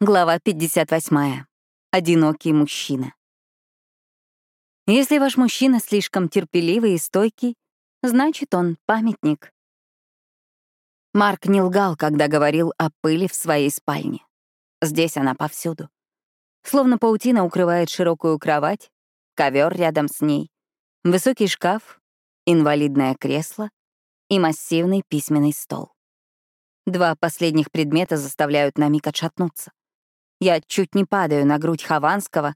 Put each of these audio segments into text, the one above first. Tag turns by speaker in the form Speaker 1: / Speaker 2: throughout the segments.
Speaker 1: Глава 58. Одинокий мужчина. Если ваш мужчина слишком терпеливый и стойкий, значит, он памятник. Марк не лгал, когда говорил о пыли в своей спальне. Здесь она повсюду. Словно паутина укрывает широкую кровать, ковер рядом с ней, высокий шкаф, инвалидное кресло и массивный письменный стол. Два последних предмета заставляют на миг отшатнуться. Я чуть не падаю на грудь Хованского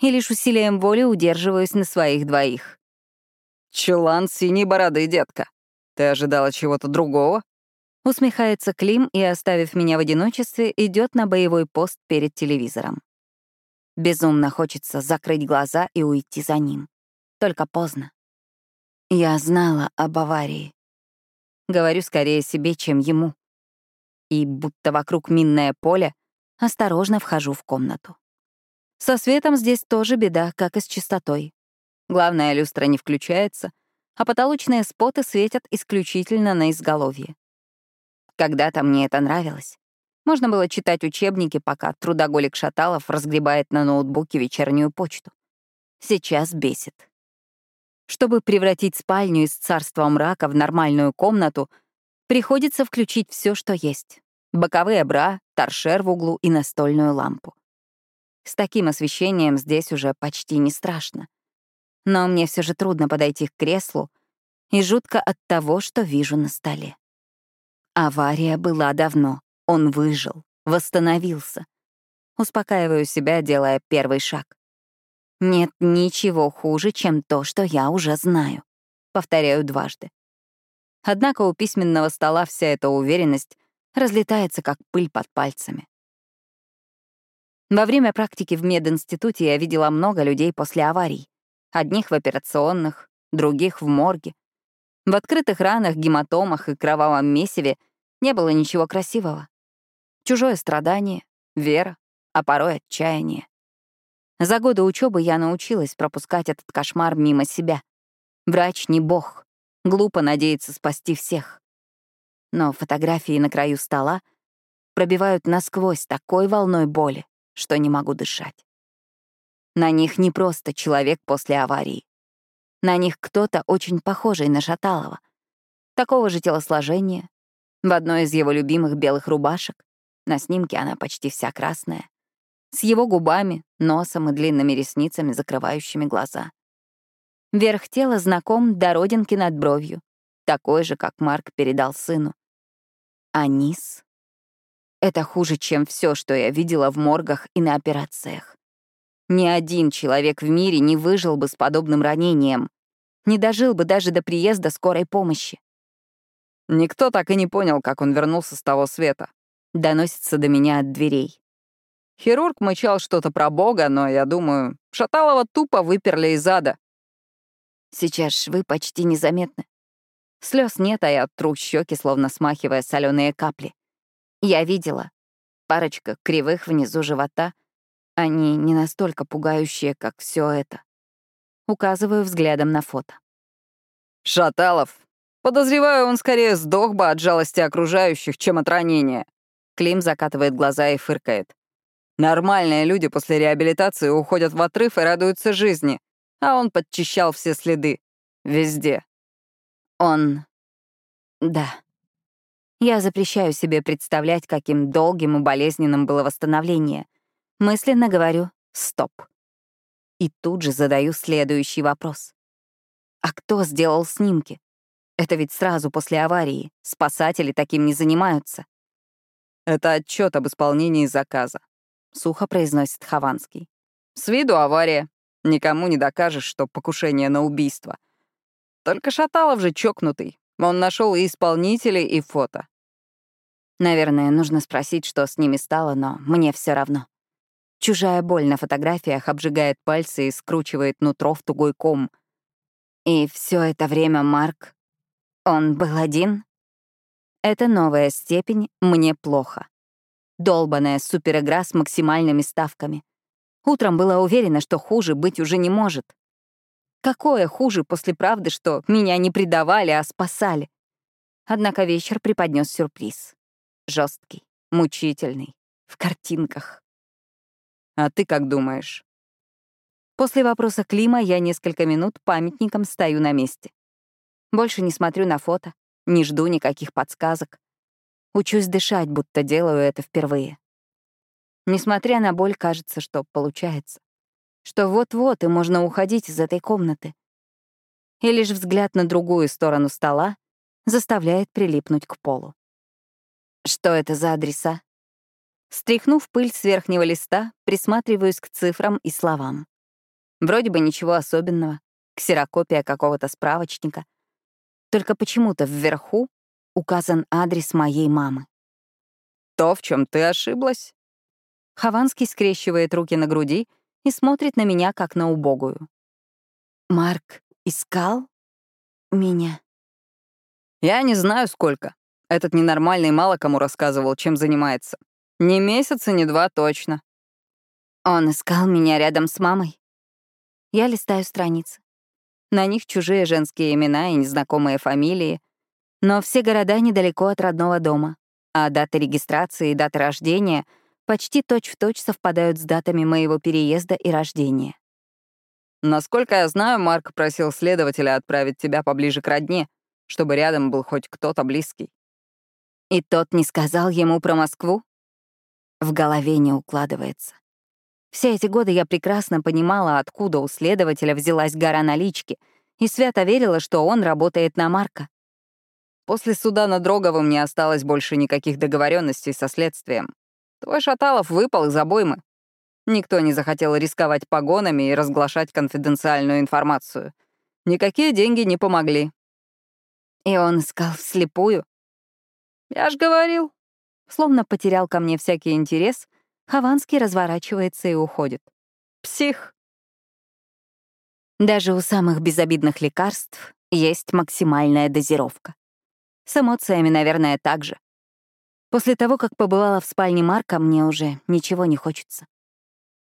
Speaker 1: и лишь усилием воли удерживаюсь на своих двоих.
Speaker 2: «Чулан синей бороды, детка. Ты ожидала чего-то другого?»
Speaker 1: Усмехается Клим и, оставив меня в одиночестве, идет на боевой пост перед телевизором. Безумно хочется закрыть глаза и уйти за ним. Только поздно. Я знала об аварии. Говорю скорее себе, чем ему. И будто вокруг минное поле, Осторожно вхожу в комнату. Со светом здесь тоже беда, как и с чистотой. Главная люстра не включается, а потолочные споты светят исключительно на изголовье. Когда-то мне это нравилось. Можно было читать учебники, пока трудоголик Шаталов разгребает на ноутбуке вечернюю почту. Сейчас бесит. Чтобы превратить спальню из царства мрака в нормальную комнату, приходится включить все, что есть боковые бра, торшер в углу и настольную лампу. С таким освещением здесь уже почти не страшно. Но мне все же трудно подойти к креслу и жутко от того, что вижу на столе. Авария была давно, он выжил, восстановился. Успокаиваю себя, делая первый шаг. Нет ничего хуже, чем то, что я уже знаю. Повторяю дважды. Однако у письменного стола вся эта уверенность разлетается, как пыль под пальцами. Во время практики в мединституте я видела много людей после аварий. Одних в операционных, других в морге. В открытых ранах, гематомах и кровавом месиве не было ничего красивого. Чужое страдание, вера, а порой отчаяние. За годы учебы я научилась пропускать этот кошмар мимо себя. Врач не бог. Глупо надеяться спасти всех но фотографии на краю стола пробивают насквозь такой волной боли, что не могу дышать. На них не просто человек после аварии. На них кто-то очень похожий на Шаталова. Такого же телосложения, в одной из его любимых белых рубашек, на снимке она почти вся красная, с его губами, носом и длинными ресницами, закрывающими глаза. Верх тела знаком до родинки над бровью, такой же, как Марк передал сыну. А низ? Это хуже, чем все, что я видела в моргах и на операциях. Ни один человек в мире не выжил бы с подобным ранением, не дожил бы даже до приезда скорой помощи.
Speaker 2: Никто так и не понял, как он вернулся с того света.
Speaker 1: Доносится до меня от дверей.
Speaker 2: Хирург мычал что-то про Бога, но, я думаю, Шаталова тупо выперли из ада.
Speaker 1: Сейчас швы почти незаметны. Слез нет, а я тру щеки, словно смахивая соленые капли. Я видела. Парочка кривых внизу живота. Они не настолько пугающие, как все это. Указываю взглядом на фото.
Speaker 2: «Шаталов. Подозреваю, он скорее сдох бы от жалости окружающих, чем от ранения».
Speaker 1: Клим закатывает глаза и фыркает.
Speaker 2: «Нормальные люди после реабилитации уходят в отрыв и радуются жизни, а он подчищал все следы. Везде.
Speaker 1: Он... Да. Я запрещаю себе представлять, каким долгим и болезненным было восстановление. Мысленно говорю «стоп». И тут же задаю следующий вопрос. А кто сделал снимки? Это ведь сразу после аварии. Спасатели таким не занимаются.
Speaker 2: Это отчет об исполнении заказа,
Speaker 1: сухо произносит Хованский.
Speaker 2: С виду авария. Никому не докажешь, что покушение на убийство — только Шаталов же чокнутый. Он нашел и исполнителей, и фото.
Speaker 1: Наверное, нужно спросить, что с ними стало, но мне все равно. Чужая боль на фотографиях обжигает пальцы и скручивает нутро в тугой ком. И все это время Марк... Он был один? Это новая степень «мне плохо». Долбаная суперигра с максимальными ставками. Утром была уверена, что хуже быть уже не может. Какое хуже после правды, что меня не предавали, а спасали? Однако вечер преподнес сюрприз. Жесткий, мучительный, в картинках.
Speaker 2: А ты как думаешь?
Speaker 1: После вопроса Клима я несколько минут памятником стою на месте. Больше не смотрю на фото, не жду никаких подсказок. Учусь дышать, будто делаю это впервые. Несмотря на боль, кажется, что получается. Что вот-вот и можно уходить из этой комнаты. И лишь взгляд на другую сторону стола заставляет прилипнуть к полу. Что это за адреса? Стряхнув пыль с верхнего листа, присматриваюсь к цифрам и словам. Вроде бы ничего особенного, ксерокопия какого-то справочника. Только почему-то вверху указан адрес моей мамы.
Speaker 2: То, в чем ты ошиблась?
Speaker 1: Хованский скрещивает руки на груди и смотрит на меня, как на убогую. Марк искал меня?
Speaker 2: Я не знаю, сколько. Этот ненормальный мало кому рассказывал, чем занимается. Ни месяца, ни два точно.
Speaker 1: Он искал меня рядом с мамой. Я листаю страницы. На них чужие женские имена и незнакомые фамилии, но все города недалеко от родного дома, а даты регистрации и даты рождения почти точь-в-точь точь совпадают с датами моего переезда и рождения.
Speaker 2: Насколько я знаю, Марк просил следователя отправить тебя поближе к родне, чтобы рядом был хоть кто-то близкий.
Speaker 1: И тот не сказал ему про Москву? В голове не укладывается. Все эти годы я прекрасно понимала, откуда у следователя взялась гора налички, и свято верила, что он работает на Марка.
Speaker 2: После суда над Роговым не осталось больше никаких договоренностей со следствием. Твой Шаталов выпал из обоймы. Никто не захотел рисковать погонами и разглашать конфиденциальную информацию. Никакие деньги не помогли.
Speaker 1: И он искал вслепую?
Speaker 2: Я ж говорил.
Speaker 1: Словно потерял ко мне всякий интерес — Хованский разворачивается и уходит.
Speaker 2: Псих.
Speaker 1: Даже у самых безобидных лекарств есть максимальная дозировка. С эмоциями, наверное, так же. После того, как побывала в спальне Марка, мне уже ничего не хочется.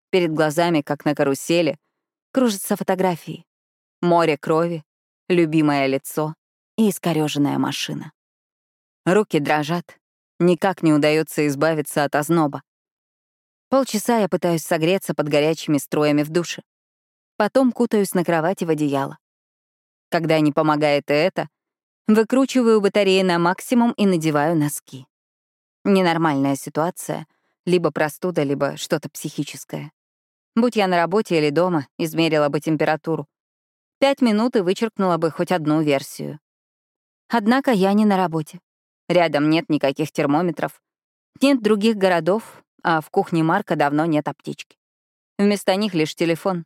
Speaker 1: Перед глазами, как на карусели, кружатся фотографии. Море крови, любимое лицо и искорёженная машина. Руки дрожат, никак не удается избавиться от озноба. Полчаса я пытаюсь согреться под горячими струями в душе. Потом кутаюсь на кровати в одеяло. Когда не помогает и это, выкручиваю батареи на максимум и надеваю носки. Ненормальная ситуация, либо простуда, либо что-то психическое. Будь я на работе или дома, измерила бы температуру. Пять минут и вычеркнула бы хоть одну версию. Однако я не на работе. Рядом нет никаких термометров, нет других городов, а в кухне Марка давно нет аптечки. Вместо них лишь телефон.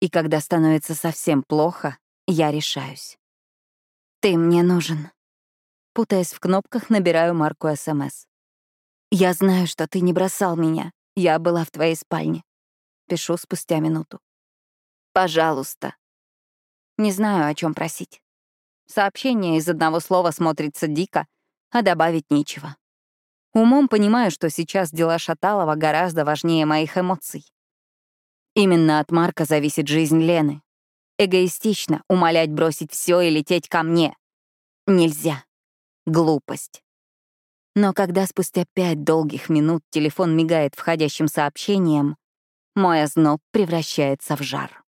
Speaker 1: И когда становится совсем плохо, я решаюсь. «Ты мне нужен». Путаясь в кнопках, набираю Марку СМС. «Я знаю, что ты не бросал меня. Я была в твоей спальне». Пишу спустя минуту. «Пожалуйста». Не знаю, о чем просить. Сообщение из одного слова смотрится дико, а добавить нечего. Умом понимаю, что сейчас дела Шаталова гораздо важнее моих эмоций. Именно от Марка зависит жизнь Лены. Эгоистично умолять бросить все и лететь ко мне. Нельзя. Глупость. Но когда спустя пять долгих минут телефон мигает входящим сообщением, мой озноб превращается в жар.